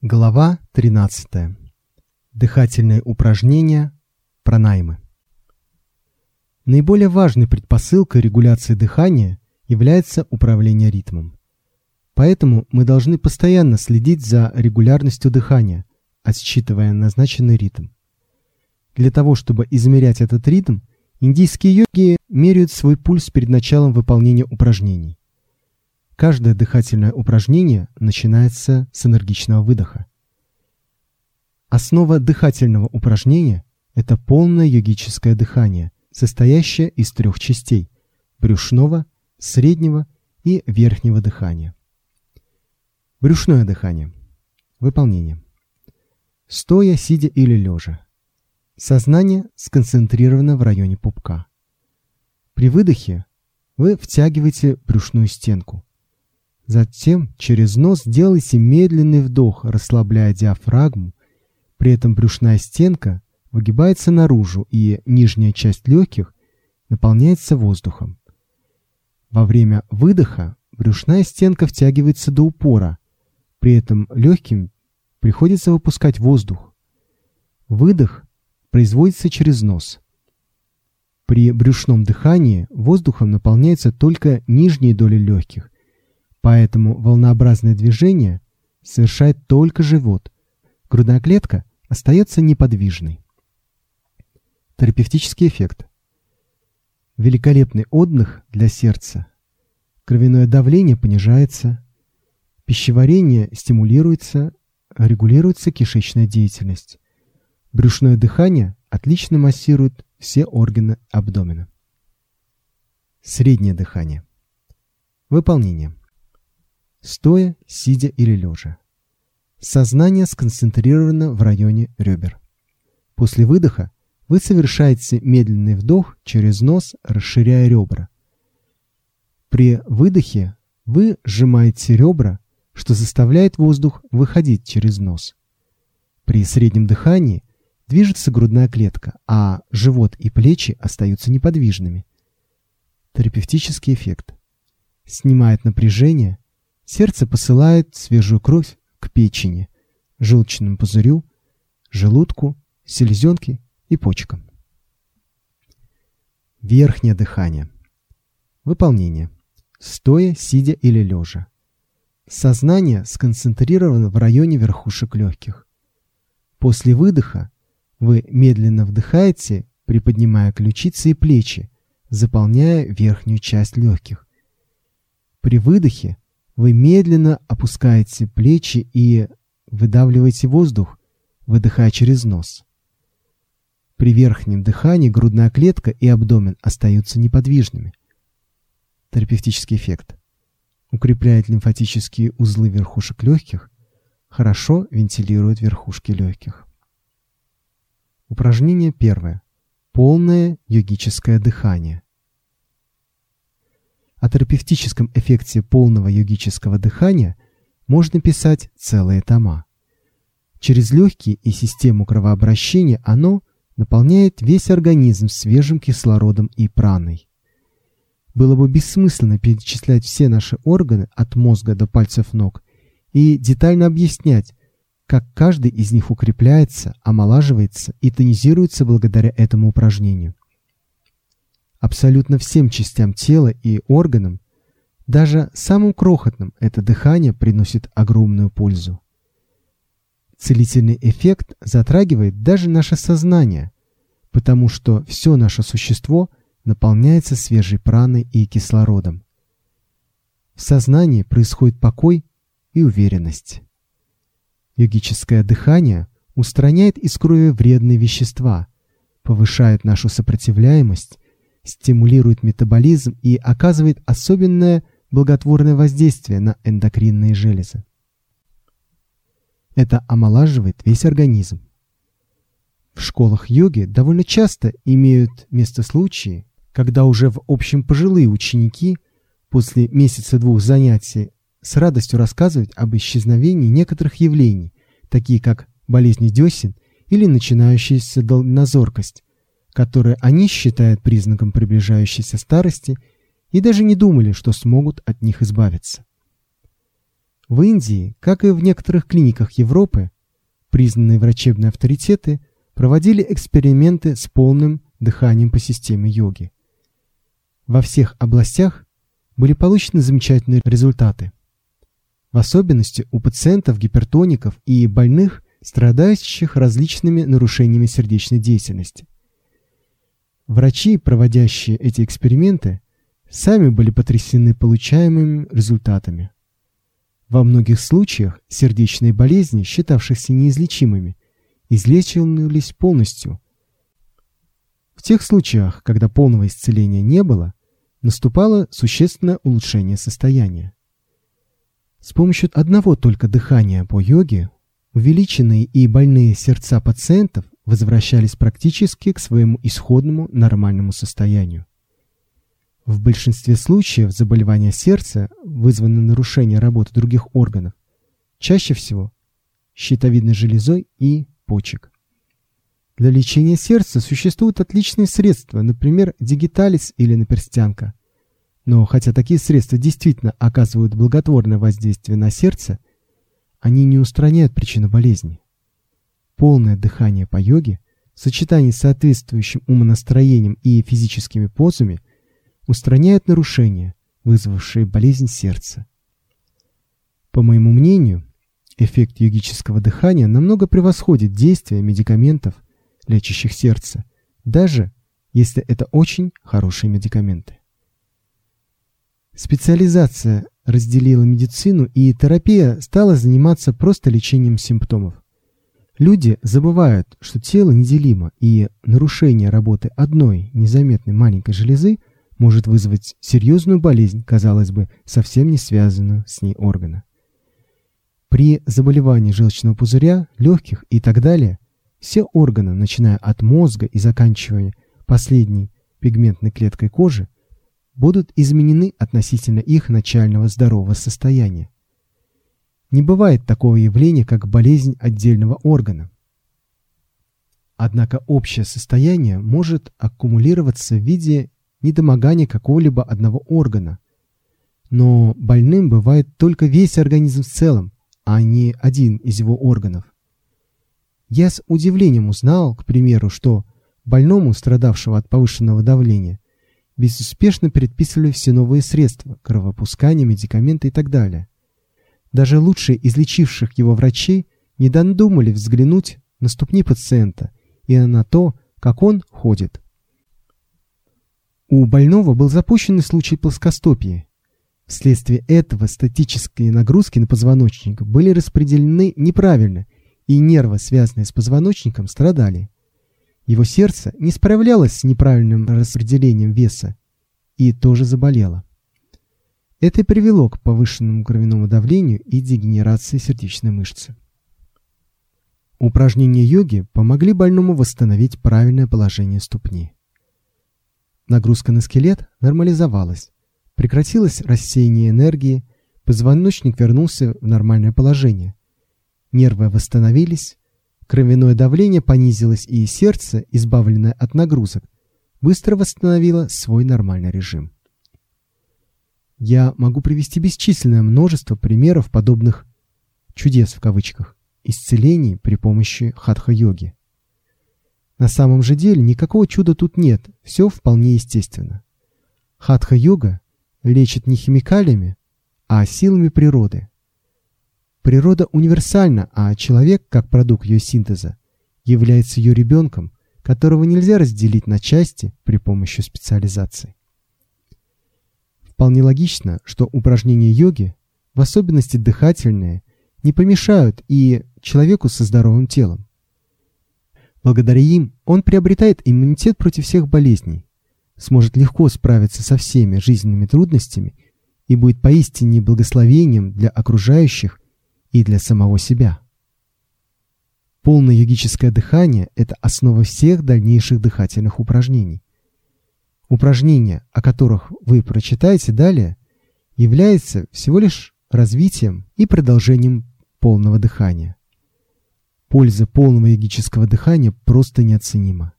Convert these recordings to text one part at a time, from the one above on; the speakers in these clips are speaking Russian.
Глава 13. Дыхательные упражнения, пранаймы. Наиболее важной предпосылкой регуляции дыхания является управление ритмом. Поэтому мы должны постоянно следить за регулярностью дыхания, отсчитывая назначенный ритм. Для того, чтобы измерять этот ритм, индийские йоги меряют свой пульс перед началом выполнения упражнений. Каждое дыхательное упражнение начинается с энергичного выдоха. Основа дыхательного упражнения – это полное йогическое дыхание, состоящее из трех частей – брюшного, среднего и верхнего дыхания. Брюшное дыхание. Выполнение. Стоя, сидя или лежа. Сознание сконцентрировано в районе пупка. При выдохе вы втягиваете брюшную стенку. Затем через нос делайте медленный вдох, расслабляя диафрагму. При этом брюшная стенка выгибается наружу, и нижняя часть легких наполняется воздухом. Во время выдоха брюшная стенка втягивается до упора, при этом легким приходится выпускать воздух. Выдох производится через нос. При брюшном дыхании воздухом наполняется только нижние доли легких, Поэтому волнообразное движение совершает только живот. Грудная клетка остается неподвижной. Терапевтический эффект. Великолепный отдых для сердца. Кровяное давление понижается, пищеварение стимулируется, регулируется кишечная деятельность. Брюшное дыхание отлично массирует все органы абдомена. Среднее дыхание. Выполнение стоя, сидя или лежа. Сознание сконцентрировано в районе ребер. После выдоха вы совершаете медленный вдох через нос, расширяя ребра. При выдохе вы сжимаете ребра, что заставляет воздух выходить через нос. При среднем дыхании движется грудная клетка, а живот и плечи остаются неподвижными. Терапевтический эффект. Снимает напряжение, Сердце посылает свежую кровь к печени, желчному пузырю, желудку, селезенке и почкам. Верхнее дыхание. Выполнение. Стоя, сидя или лежа. Сознание сконцентрировано в районе верхушек легких. После выдоха вы медленно вдыхаете, приподнимая ключицы и плечи, заполняя верхнюю часть легких. При выдохе вы медленно опускаете плечи и выдавливаете воздух, выдыхая через нос. При верхнем дыхании грудная клетка и абдомен остаются неподвижными. Терапевтический эффект. Укрепляет лимфатические узлы верхушек легких, хорошо вентилирует верхушки легких. Упражнение первое. Полное йогическое дыхание. О терапевтическом эффекте полного йогического дыхания можно писать целые тома. Через легкие и систему кровообращения оно наполняет весь организм свежим кислородом и праной. Было бы бессмысленно перечислять все наши органы от мозга до пальцев ног и детально объяснять, как каждый из них укрепляется, омолаживается и тонизируется благодаря этому упражнению абсолютно всем частям тела и органам, даже самым крохотным это дыхание приносит огромную пользу. Целительный эффект затрагивает даже наше сознание, потому что все наше существо наполняется свежей праной и кислородом. В сознании происходит покой и уверенность. Йогическое дыхание устраняет из крови вредные вещества, повышает нашу сопротивляемость стимулирует метаболизм и оказывает особенное благотворное воздействие на эндокринные железы. Это омолаживает весь организм. В школах йоги довольно часто имеют место случаи, когда уже в общем пожилые ученики после месяца-двух занятий с радостью рассказывают об исчезновении некоторых явлений, такие как болезни десен или начинающаяся дальнозоркость, которые они считают признаком приближающейся старости и даже не думали, что смогут от них избавиться. В Индии, как и в некоторых клиниках Европы, признанные врачебные авторитеты проводили эксперименты с полным дыханием по системе йоги. Во всех областях были получены замечательные результаты. В особенности у пациентов, гипертоников и больных, страдающих различными нарушениями сердечной деятельности. Врачи, проводящие эти эксперименты, сами были потрясены получаемыми результатами. Во многих случаях сердечные болезни, считавшиеся неизлечимыми, излечивались полностью. В тех случаях, когда полного исцеления не было, наступало существенное улучшение состояния. С помощью одного только дыхания по йоге увеличенные и больные сердца пациентов возвращались практически к своему исходному нормальному состоянию. В большинстве случаев заболевания сердца вызваны нарушением работы других органов, чаще всего щитовидной железой и почек. Для лечения сердца существуют отличные средства, например, дигиталис или наперстянка. Но хотя такие средства действительно оказывают благотворное воздействие на сердце, они не устраняют причину болезни. Полное дыхание по йоге в сочетании с соответствующим умонастроением и физическими позами – устраняют нарушения, вызвавшие болезнь сердца. По моему мнению, эффект йогического дыхания намного превосходит действие медикаментов, лечащих сердце, даже если это очень хорошие медикаменты. Специализация разделила медицину, и терапия стала заниматься просто лечением симптомов. Люди забывают, что тело неделимо, и нарушение работы одной незаметной маленькой железы может вызвать серьезную болезнь, казалось бы, совсем не связанную с ней органа. При заболевании желчного пузыря, легких и так далее, все органы, начиная от мозга и заканчивая последней пигментной клеткой кожи, будут изменены относительно их начального здорового состояния. Не бывает такого явления, как болезнь отдельного органа. Однако общее состояние может аккумулироваться в виде недомогание какого-либо одного органа. Но больным бывает только весь организм в целом, а не один из его органов. Я с удивлением узнал, к примеру, что больному, страдавшего от повышенного давления, безуспешно предписывали все новые средства, кровопускание, медикаменты и так далее. Даже лучшие излечивших его врачей не додумали взглянуть на ступни пациента и на то, как он ходит. У больного был запущенный случай плоскостопия. Вследствие этого статические нагрузки на позвоночник были распределены неправильно, и нервы, связанные с позвоночником, страдали. Его сердце не справлялось с неправильным распределением веса и тоже заболело. Это привело к повышенному кровяному давлению и дегенерации сердечной мышцы. Упражнения йоги помогли больному восстановить правильное положение ступни. Нагрузка на скелет нормализовалась. Прекратилось рассеяние энергии, позвоночник вернулся в нормальное положение. Нервы восстановились, кровяное давление понизилось и сердце, избавленное от нагрузок, быстро восстановило свой нормальный режим. Я могу привести бесчисленное множество примеров подобных «чудес» в кавычках, исцелений при помощи хатха-йоги. На самом же деле никакого чуда тут нет, все вполне естественно. Хатха-йога лечит не химикалиями, а силами природы. Природа универсальна, а человек, как продукт ее синтеза, является ее ребенком, которого нельзя разделить на части при помощи специализации. Вполне логично, что упражнения йоги, в особенности дыхательные, не помешают и человеку со здоровым телом. Благодаря им он приобретает иммунитет против всех болезней, сможет легко справиться со всеми жизненными трудностями и будет поистине благословением для окружающих и для самого себя. Полное йогическое дыхание – это основа всех дальнейших дыхательных упражнений. Упражнения, о которых вы прочитаете далее, являются всего лишь развитием и продолжением полного дыхания. Польза полного йогического дыхания просто неоценима.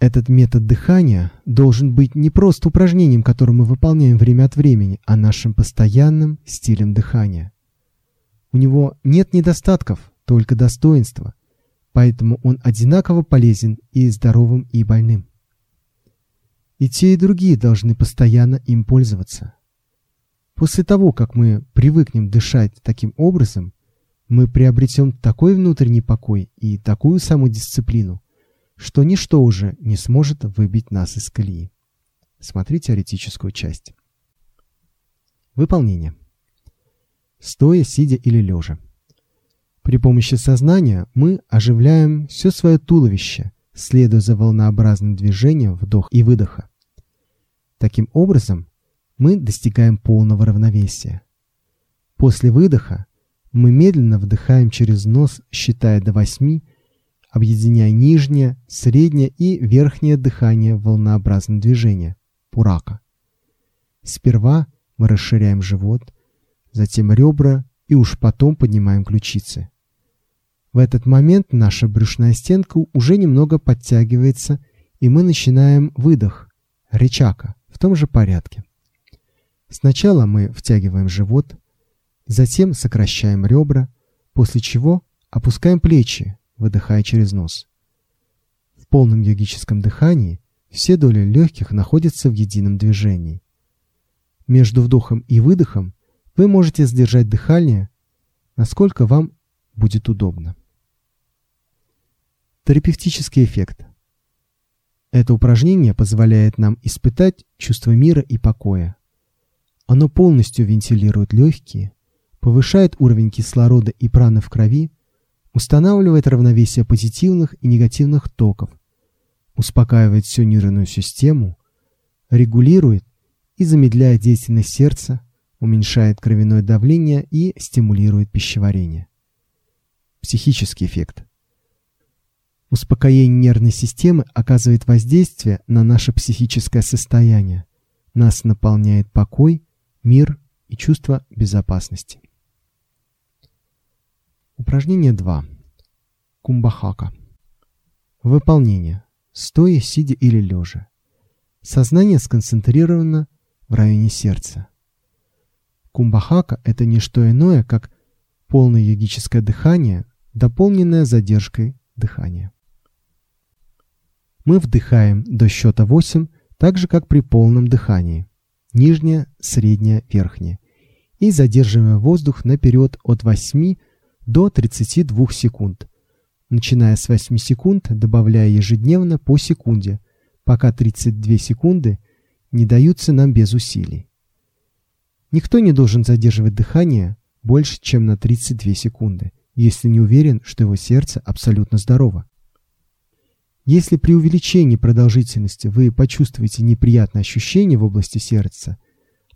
Этот метод дыхания должен быть не просто упражнением, которое мы выполняем время от времени, а нашим постоянным стилем дыхания. У него нет недостатков, только достоинства, поэтому он одинаково полезен и здоровым, и больным. И те, и другие должны постоянно им пользоваться. После того, как мы привыкнем дышать таким образом, мы приобретем такой внутренний покой и такую самодисциплину, что ничто уже не сможет выбить нас из колеи. Смотри теоретическую часть. Выполнение. Стоя, сидя или лежа. При помощи сознания мы оживляем все свое туловище, следуя за волнообразным движением вдох и выдоха. Таким образом, мы достигаем полного равновесия. После выдоха мы медленно вдыхаем через нос, считая до 8, объединяя нижнее, среднее и верхнее дыхание в волнообразном движении – пурака. Сперва мы расширяем живот, затем ребра и уж потом поднимаем ключицы. В этот момент наша брюшная стенка уже немного подтягивается, и мы начинаем выдох, речака, том же порядке. Сначала мы втягиваем живот, Затем сокращаем ребра, после чего опускаем плечи, выдыхая через нос. В полном йогическом дыхании все доли легких находятся в едином движении. Между вдохом и выдохом вы можете сдержать дыхание, насколько вам будет удобно. Терапевтический эффект. Это упражнение позволяет нам испытать чувство мира и покоя. Оно полностью вентилирует легкие, повышает уровень кислорода и праны в крови, устанавливает равновесие позитивных и негативных токов, успокаивает всю нервную систему, регулирует и замедляет деятельность сердца, уменьшает кровяное давление и стимулирует пищеварение. Психический эффект. Успокоение нервной системы оказывает воздействие на наше психическое состояние. Нас наполняет покой, мир и чувство безопасности. Упражнение 2. Кумбахака. Выполнение. Стоя, сидя или лежа. Сознание сконцентрировано в районе сердца. Кумбахака – это не что иное, как полное йогическое дыхание, дополненное задержкой дыхания. Мы вдыхаем до счета 8, так же как при полном дыхании. Нижнее, среднее, верхнее. И задерживаем воздух на период от 8 до 32 секунд. Начиная с 8 секунд, добавляя ежедневно по секунде, пока 32 секунды не даются нам без усилий. Никто не должен задерживать дыхание больше, чем на 32 секунды, если не уверен, что его сердце абсолютно здорово. Если при увеличении продолжительности вы почувствуете неприятное ощущение в области сердца,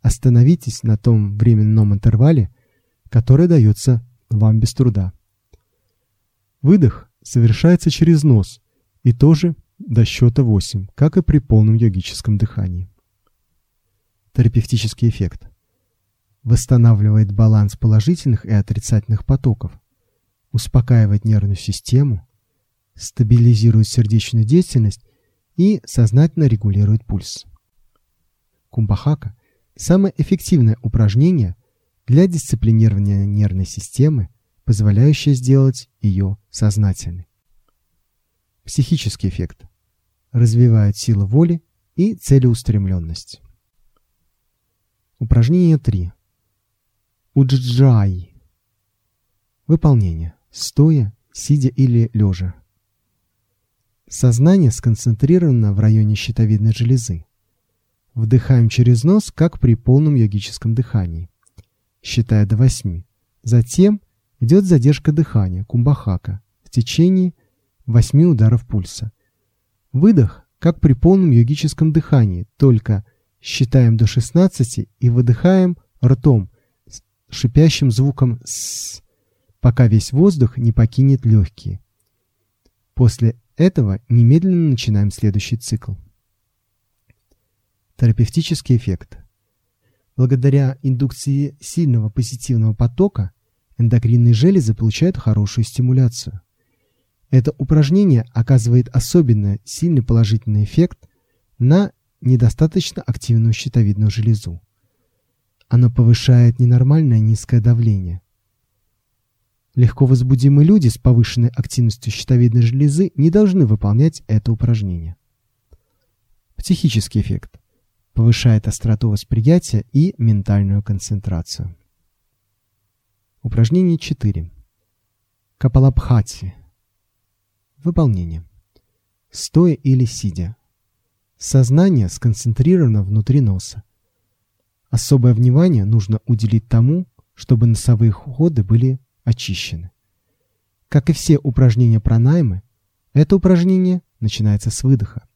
остановитесь на том временном интервале, который дается вам без труда. Выдох совершается через нос и тоже до счета 8, как и при полном йогическом дыхании. Терапевтический эффект. Восстанавливает баланс положительных и отрицательных потоков, успокаивает нервную систему, стабилизирует сердечную деятельность и сознательно регулирует пульс. Кумбахака – самое эффективное упражнение для дисциплинирования нервной системы, позволяющее сделать ее сознательной. Психический эффект. Развивает силу воли и целеустремленность. Упражнение 3. Уджджай. Выполнение. Стоя, сидя или лежа. Сознание сконцентрировано в районе щитовидной железы. Вдыхаем через нос, как при полном йогическом дыхании считая до 8. Затем идет задержка дыхания, кумбахака, в течение 8 ударов пульса. Выдох, как при полном йогическом дыхании, только считаем до 16 и выдыхаем ртом с шипящим звуком «с», пока весь воздух не покинет легкие. После этого немедленно начинаем следующий цикл. Терапевтический эффект. Благодаря индукции сильного позитивного потока эндокринные железы получают хорошую стимуляцию. Это упражнение оказывает особенно сильный положительный эффект на недостаточно активную щитовидную железу. Оно повышает ненормальное низкое давление. Легко возбудимые люди с повышенной активностью щитовидной железы не должны выполнять это упражнение. Психический эффект. Повышает остроту восприятия и ментальную концентрацию. Упражнение 4. Капалабхати. Выполнение. Стоя или сидя. Сознание сконцентрировано внутри носа. Особое внимание нужно уделить тому, чтобы носовые ходы были очищены. Как и все упражнения пранаймы, это упражнение начинается с выдоха.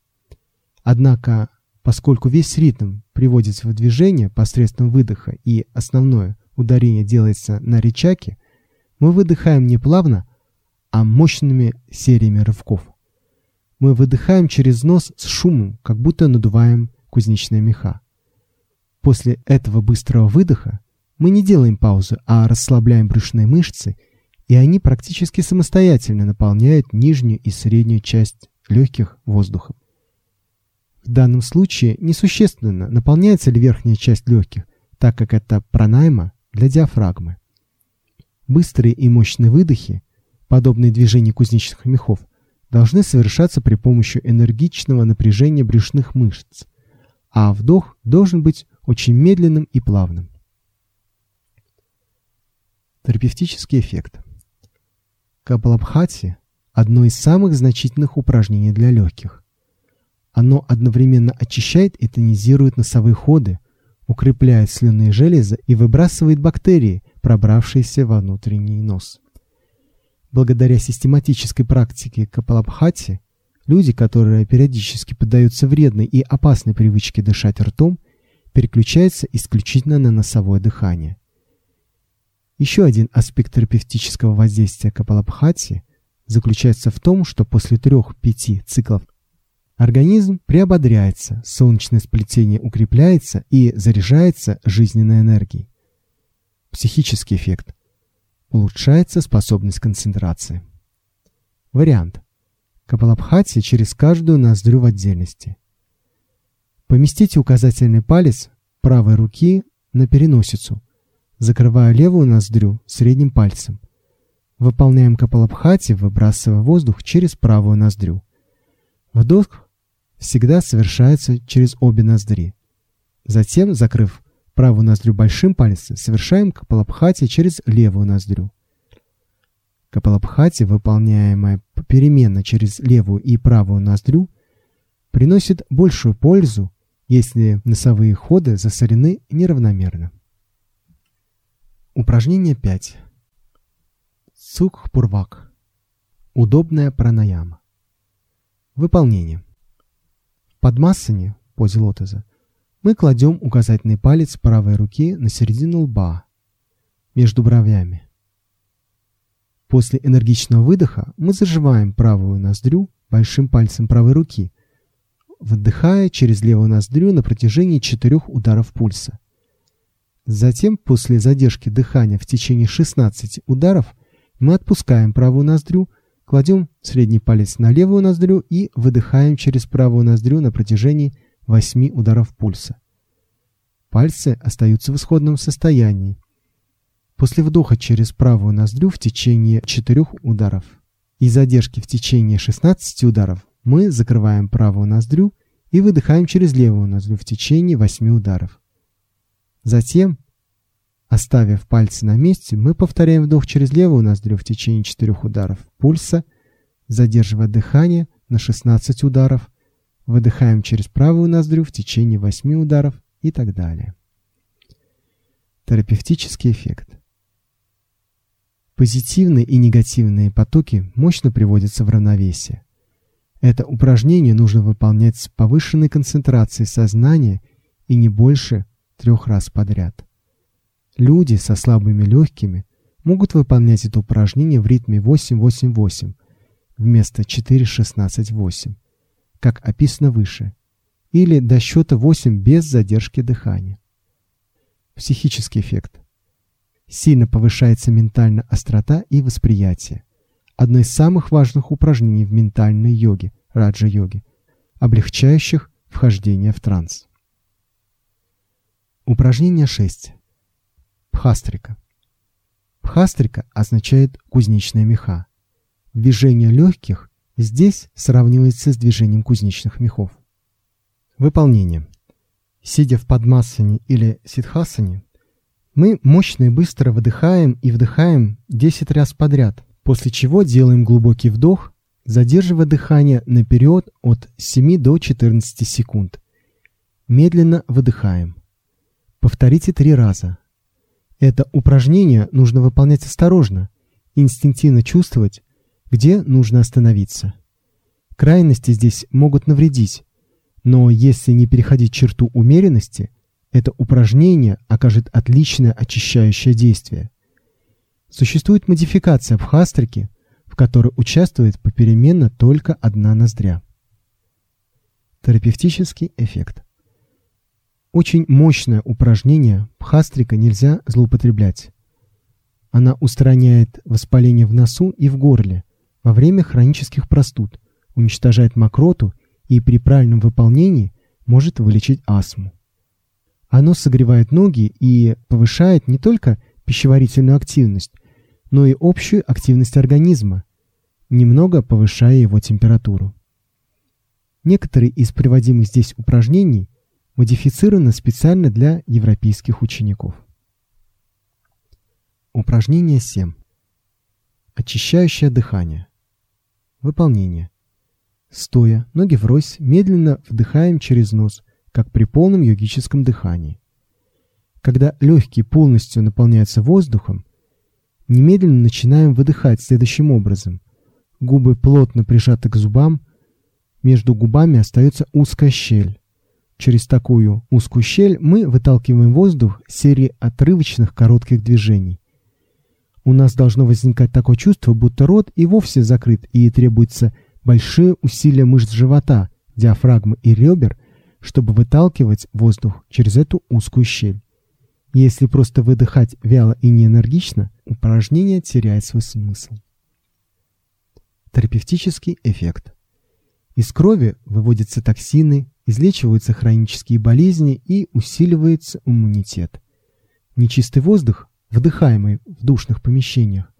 Однако, поскольку весь ритм приводится в движение посредством выдоха и основное ударение делается на речаке, мы выдыхаем не плавно, а мощными сериями рывков. Мы выдыхаем через нос с шумом, как будто надуваем кузнечные меха. После этого быстрого выдоха мы не делаем паузы, а расслабляем брюшные мышцы, и они практически самостоятельно наполняют нижнюю и среднюю часть легких воздухом. В данном случае несущественно, наполняется ли верхняя часть легких, так как это пранайма для диафрагмы. Быстрые и мощные выдохи, подобные движению кузнечных мехов, должны совершаться при помощи энергичного напряжения брюшных мышц, а вдох должен быть очень медленным и плавным. Терапевтический эффект. Капалабхати – одно из самых значительных упражнений для легких. Оно одновременно очищает и тонизирует носовые ходы, укрепляет слюнные железы и выбрасывает бактерии, пробравшиеся во внутренний нос. Благодаря систематической практике Капалабхати, люди, которые периодически поддаются вредной и опасной привычке дышать ртом, переключаются исключительно на носовое дыхание. Еще один аспект терапевтического воздействия Капалабхати заключается в том, что после 3-5 циклов организм приободряется, солнечное сплетение укрепляется и заряжается жизненной энергией. Психический эффект. Улучшается способность концентрации. Вариант. Капалабхати через каждую ноздрю в отдельности. Поместите указательный палец правой руки на переносицу – закрывая левую ноздрю средним пальцем. Выполняем капалабхати, выбрасывая воздух через правую ноздрю. Вдох всегда совершается через обе ноздри. Затем, закрыв правую ноздрю большим пальцем, совершаем капалабхати через левую ноздрю. Капалабхати, выполняемая попеременно через левую и правую ноздрю, приносит большую пользу, если носовые ходы засорены неравномерно. Упражнение 5. Сукхпурвак. Удобная пранаяма. Выполнение. В подмассане, позе лотоза, мы кладем указательный палец правой руки на середину лба, между бровями. После энергичного выдоха мы заживаем правую ноздрю большим пальцем правой руки, вдыхая через левую ноздрю на протяжении четырех ударов пульса. Затем, после задержки дыхания в течение 16 ударов, мы отпускаем правую ноздрю, кладем средний палец на левую ноздрю и выдыхаем через правую ноздрю на протяжении 8 ударов пульса. Пальцы остаются в исходном состоянии. После вдоха через правую ноздрю в течение 4 ударов и задержки в течение 16 ударов мы закрываем правую ноздрю и выдыхаем через левую ноздрю в течение 8 ударов. Затем, оставив пальцы на месте, мы повторяем вдох через левую ноздрю в течение 4 ударов пульса, задерживая дыхание на 16 ударов, выдыхаем через правую ноздрю в течение 8 ударов и так далее. Терапевтический эффект. Позитивные и негативные потоки мощно приводятся в равновесие. Это упражнение нужно выполнять с повышенной концентрацией сознания и не больше трех раз подряд. Люди со слабыми легкими могут выполнять это упражнение в ритме 8-8-8 вместо 4-16-8, как описано выше, или до счета 8 без задержки дыхания. Психический эффект. Сильно повышается ментальная острота и восприятие. Одно из самых важных упражнений в ментальной йоге, раджа-йоге, облегчающих вхождение в транс. Упражнение 6. Пхастрика. Пхастрика означает кузнечная меха. Движение легких здесь сравнивается с движением кузнечных мехов. Выполнение. Сидя в падмасане или сидхасане, мы мощно и быстро выдыхаем и вдыхаем 10 раз подряд, после чего делаем глубокий вдох, задерживая дыхание на период от 7 до 14 секунд. Медленно выдыхаем. Повторите три раза. Это упражнение нужно выполнять осторожно, инстинктивно чувствовать, где нужно остановиться. Крайности здесь могут навредить, но если не переходить черту умеренности, это упражнение окажет отличное очищающее действие. Существует модификация бхастрики, в которой участвует попеременно только одна ноздря. Терапевтический эффект. Очень мощное упражнение бхастрика нельзя злоупотреблять. Она устраняет воспаление в носу и в горле во время хронических простуд, уничтожает мокроту и при правильном выполнении может вылечить астму. Оно согревает ноги и повышает не только пищеварительную активность, но и общую активность организма, немного повышая его температуру. Некоторые из приводимых здесь упражнений модифицированы специально для европейских учеников. Упражнение 7. Очищающее дыхание. Выполнение. Стоя, ноги врозь, медленно вдыхаем через нос, как при полном йогическом дыхании. Когда легкие полностью наполняются воздухом, немедленно начинаем выдыхать следующим образом. Губы плотно прижаты к зубам, между губами остается узкая щель. Через такую узкую щель мы выталкиваем воздух серией отрывочных коротких движений. У нас должно возникать такое чувство, будто рот и вовсе закрыт, и требуется большие усилия мышц живота, диафрагмы и ребер, чтобы выталкивать воздух через эту узкую щель. Если просто выдыхать вяло и неэнергично, упражнение теряет свой смысл. Терапевтический эффект. Из крови выводятся токсины, излечиваются хронические болезни и усиливается иммунитет. Нечистый воздух, вдыхаемый в душных помещениях,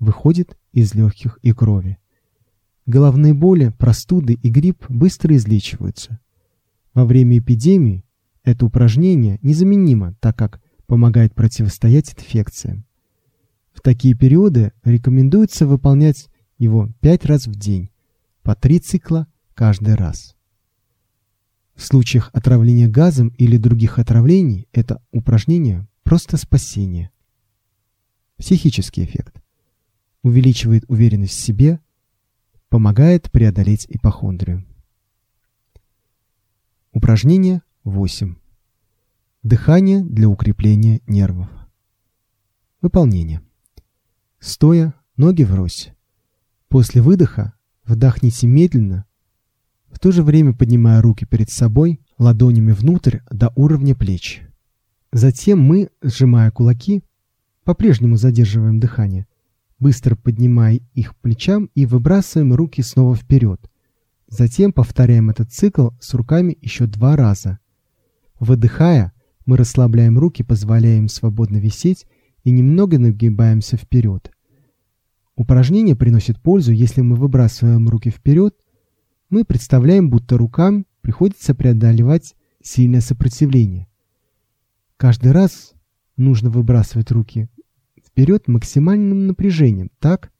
выходит из легких и крови. Головные боли, простуды и грипп быстро излечиваются. Во время эпидемии это упражнение незаменимо, так как помогает противостоять инфекциям. В такие периоды рекомендуется выполнять его 5 раз в день, по 3 цикла каждый раз. В случаях отравления газом или других отравлений это упражнение просто спасение. Психический эффект. Увеличивает уверенность в себе, помогает преодолеть ипохондрию. Упражнение 8. Дыхание для укрепления нервов. Выполнение. Стоя, ноги врозь. После выдоха вдохните медленно, в то же время поднимая руки перед собой, ладонями внутрь до уровня плеч. Затем мы, сжимая кулаки, по-прежнему задерживаем дыхание, быстро поднимая их плечам и выбрасываем руки снова вперед. Затем повторяем этот цикл с руками еще два раза. Выдыхая, мы расслабляем руки, позволяем свободно висеть и немного нагибаемся вперед. Упражнение приносит пользу, если мы выбрасываем руки вперед, мы представляем, будто рукам приходится преодолевать сильное сопротивление. Каждый раз нужно выбрасывать руки вперед максимальным напряжением, так,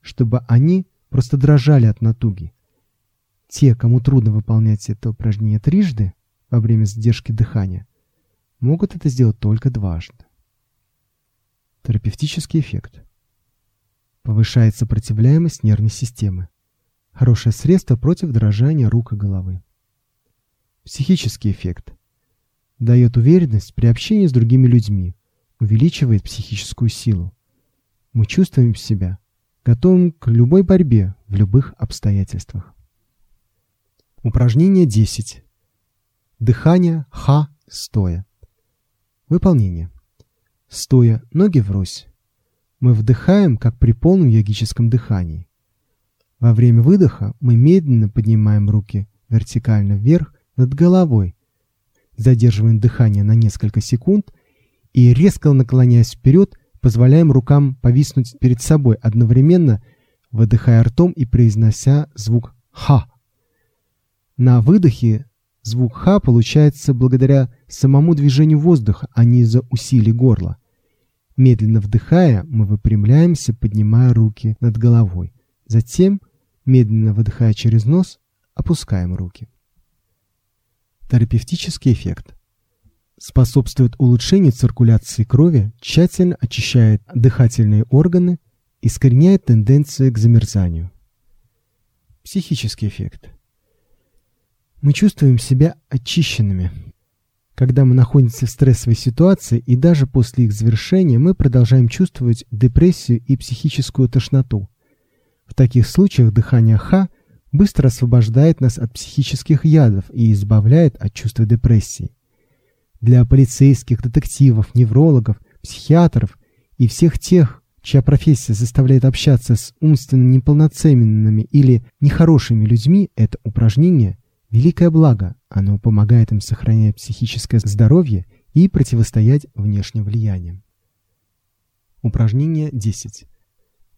чтобы они просто дрожали от натуги. Те, кому трудно выполнять это упражнение трижды во время задержки дыхания, могут это сделать только дважды. Терапевтический эффект. Повышает сопротивляемость нервной системы. Хорошее средство против дрожания рук и головы. Психический эффект. Дает уверенность при общении с другими людьми, увеличивает психическую силу. Мы чувствуем себя готовым к любой борьбе в любых обстоятельствах. Упражнение 10. Дыхание ха стоя. Выполнение. Стоя, ноги врозь. Мы вдыхаем, как при полном йогическом дыхании. Во время выдоха мы медленно поднимаем руки вертикально вверх над головой, задерживаем дыхание на несколько секунд и резко наклоняясь вперед, позволяем рукам повиснуть перед собой, одновременно выдыхая ртом и произнося звук «ха». На выдохе звук «ха» получается благодаря самому движению воздуха, а не из-за усилий горла. Медленно вдыхая, мы выпрямляемся, поднимая руки над головой. Затем, медленно выдыхая через нос, опускаем руки. Терапевтический эффект. Способствует улучшению циркуляции крови, тщательно очищает дыхательные органы, искореняет тенденции к замерзанию. Психический эффект. Мы чувствуем себя очищенными. Когда мы находимся в стрессовой ситуации и даже после их завершения мы продолжаем чувствовать депрессию и психическую тошноту. В таких случаях дыхание Ха быстро освобождает нас от психических ядов и избавляет от чувства депрессии. Для полицейских, детективов, неврологов, психиатров и всех тех, чья профессия заставляет общаться с умственно неполноценными или нехорошими людьми, это упражнение – великое благо. Оно помогает им сохранять психическое здоровье и противостоять внешним влияниям. Упражнение 10.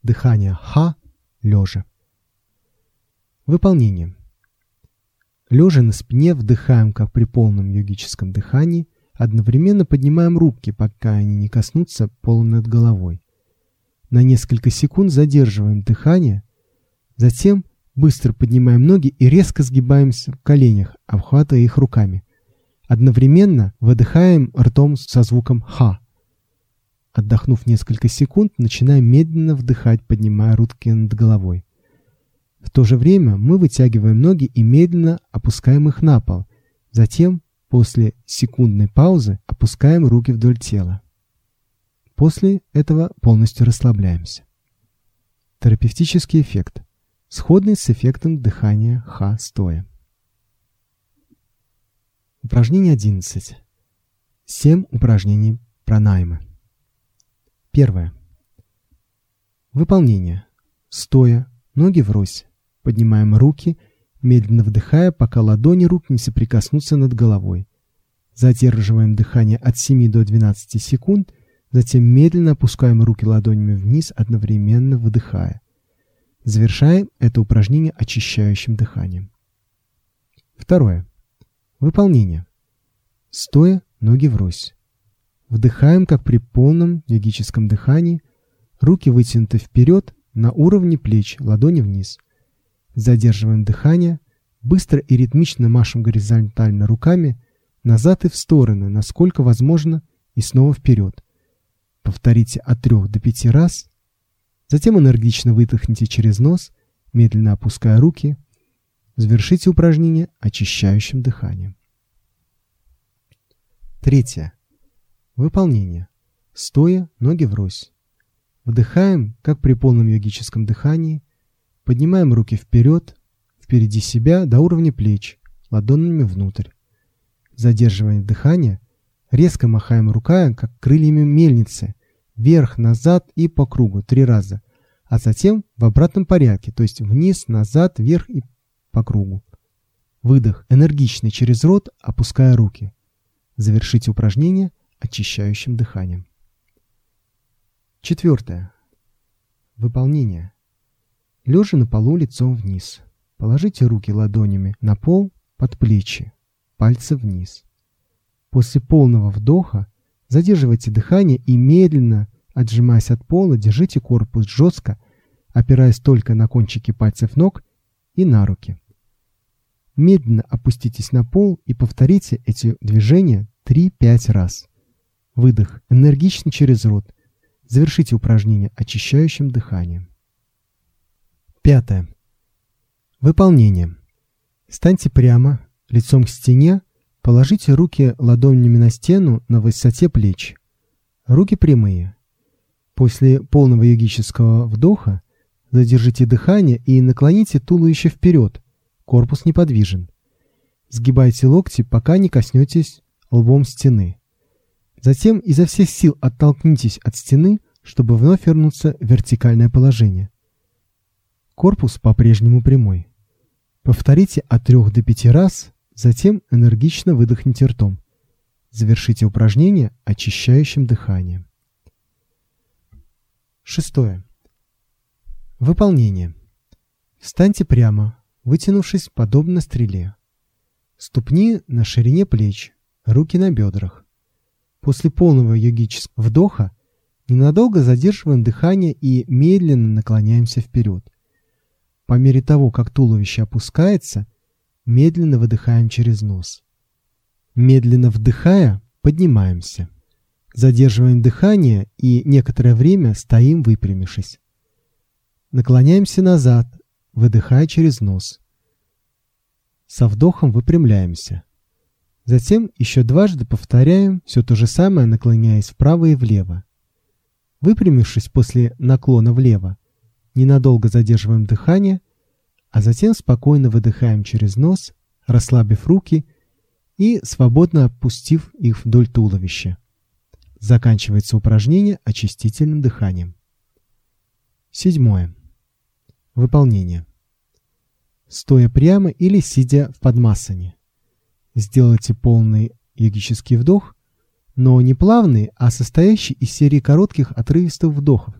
Дыхание Ха лежа. Выполнение. Лежа на спине вдыхаем, как при полном йогическом дыхании, одновременно поднимаем руки, пока они не коснутся пола над головой. На несколько секунд задерживаем дыхание, затем быстро поднимаем ноги и резко сгибаемся в коленях, обхватывая их руками. Одновременно выдыхаем ртом со звуком «ха». Отдохнув несколько секунд, начинаем медленно вдыхать, поднимая руки над головой. В то же время мы вытягиваем ноги и медленно опускаем их на пол. Затем, после секундной паузы, опускаем руки вдоль тела. После этого полностью расслабляемся. Терапевтический эффект. Сходный с эффектом дыхания ха стоя. Упражнение 11. 7 упражнений пранаймы. Первое. Выполнение. Стоя, ноги врозь. Поднимаем руки, медленно вдыхая, пока ладони рук не соприкоснутся над головой. Задерживаем дыхание от 7 до 12 секунд, затем медленно опускаем руки ладонями вниз, одновременно выдыхая. Завершаем это упражнение очищающим дыханием. Второе. Выполнение. Стоя, ноги врозь. Вдыхаем, как при полном йогическом дыхании, руки вытянуты вперед на уровне плеч, ладони вниз. Задерживаем дыхание, быстро и ритмично машем горизонтально руками, назад и в стороны, насколько возможно, и снова вперед. Повторите от 3 до 5 раз. Затем энергично выдохните через нос, медленно опуская руки. Завершите упражнение очищающим дыханием. Третье. Выполнение. Стоя, ноги врозь. Вдыхаем, как при полном йогическом дыхании, Поднимаем руки вперед, впереди себя до уровня плеч, ладонями внутрь. Задерживаем дыхание, резко махаем руками, как крыльями мельницы, вверх, назад и по кругу три раза, а затем в обратном порядке, то есть вниз, назад, вверх и по кругу. Выдох энергичный через рот, опуская руки. Завершите упражнение очищающим дыханием. Четвертое. Выполнение. Лежа на полу лицом вниз. Положите руки ладонями на пол под плечи, пальцы вниз. После полного вдоха задерживайте дыхание и медленно, отжимаясь от пола, держите корпус жестко, опираясь только на кончики пальцев ног и на руки. Медленно опуститесь на пол и повторите эти движения 3-5 раз. Выдох энергично через рот. Завершите упражнение очищающим дыханием. Пятое. Выполнение. Станьте прямо, лицом к стене, положите руки ладонями на стену на высоте плеч. Руки прямые. После полного йогического вдоха задержите дыхание и наклоните туловище вперед, корпус неподвижен. Сгибайте локти, пока не коснетесь лбом стены. Затем изо всех сил оттолкнитесь от стены, чтобы вновь вернуться в вертикальное положение. Корпус по-прежнему прямой. Повторите от 3 до 5 раз, затем энергично выдохните ртом. Завершите упражнение очищающим дыханием. Шестое. Выполнение. Встаньте прямо, вытянувшись подобно стреле. Ступни на ширине плеч, руки на бедрах. После полного йогического вдоха ненадолго задерживаем дыхание и медленно наклоняемся вперед. По мере того, как туловище опускается, медленно выдыхаем через нос. Медленно вдыхая, поднимаемся. Задерживаем дыхание и некоторое время стоим выпрямившись. Наклоняемся назад, выдыхая через нос. Со вдохом выпрямляемся. Затем еще дважды повторяем все то же самое, наклоняясь вправо и влево. Выпрямившись после наклона влево, ненадолго задерживаем дыхание, а затем спокойно выдыхаем через нос, расслабив руки и свободно опустив их вдоль туловища. Заканчивается упражнение очистительным дыханием. Седьмое. Выполнение. Стоя прямо или сидя в подмассане. Сделайте полный йогический вдох, но не плавный, а состоящий из серии коротких отрывистых вдохов,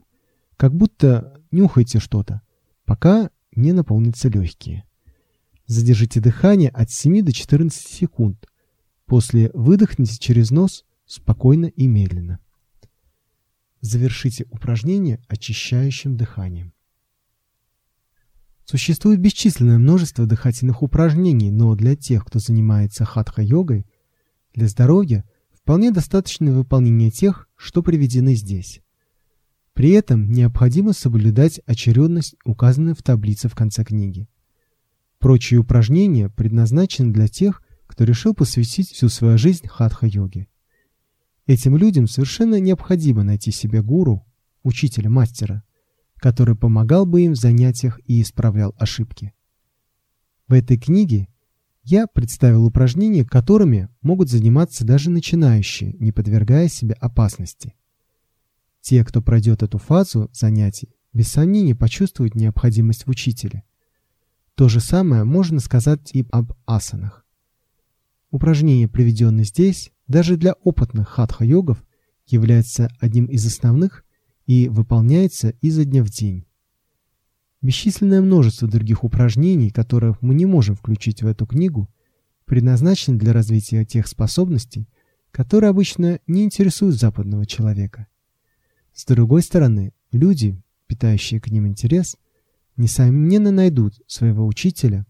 как будто нюхаете что-то, пока не наполнятся легкие. Задержите дыхание от 7 до 14 секунд. После выдохните через нос спокойно и медленно. Завершите упражнение очищающим дыханием. Существует бесчисленное множество дыхательных упражнений, но для тех, кто занимается хатха-йогой, для здоровья вполне достаточно выполнения тех, что приведены здесь. При этом необходимо соблюдать очередность, указанную в таблице в конце книги. Прочие упражнения предназначены для тех, кто решил посвятить всю свою жизнь хатха-йоге. Этим людям совершенно необходимо найти себе гуру, учителя, мастера, который помогал бы им в занятиях и исправлял ошибки. В этой книге я представил упражнения, которыми могут заниматься даже начинающие, не подвергая себя опасности. Те, кто пройдет эту фазу занятий, без сомнения почувствуют необходимость в учителе. То же самое можно сказать и об асанах. Упражнения, приведенные здесь, даже для опытных хатха-йогов, являются одним из основных и выполняется изо дня в день. Бесчисленное множество других упражнений, которых мы не можем включить в эту книгу, предназначены для развития тех способностей, которые обычно не интересуют западного человека. С другой стороны, люди, питающие к ним интерес, несомненно найдут своего учителя,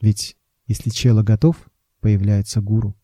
ведь если чело готов, появляется гуру.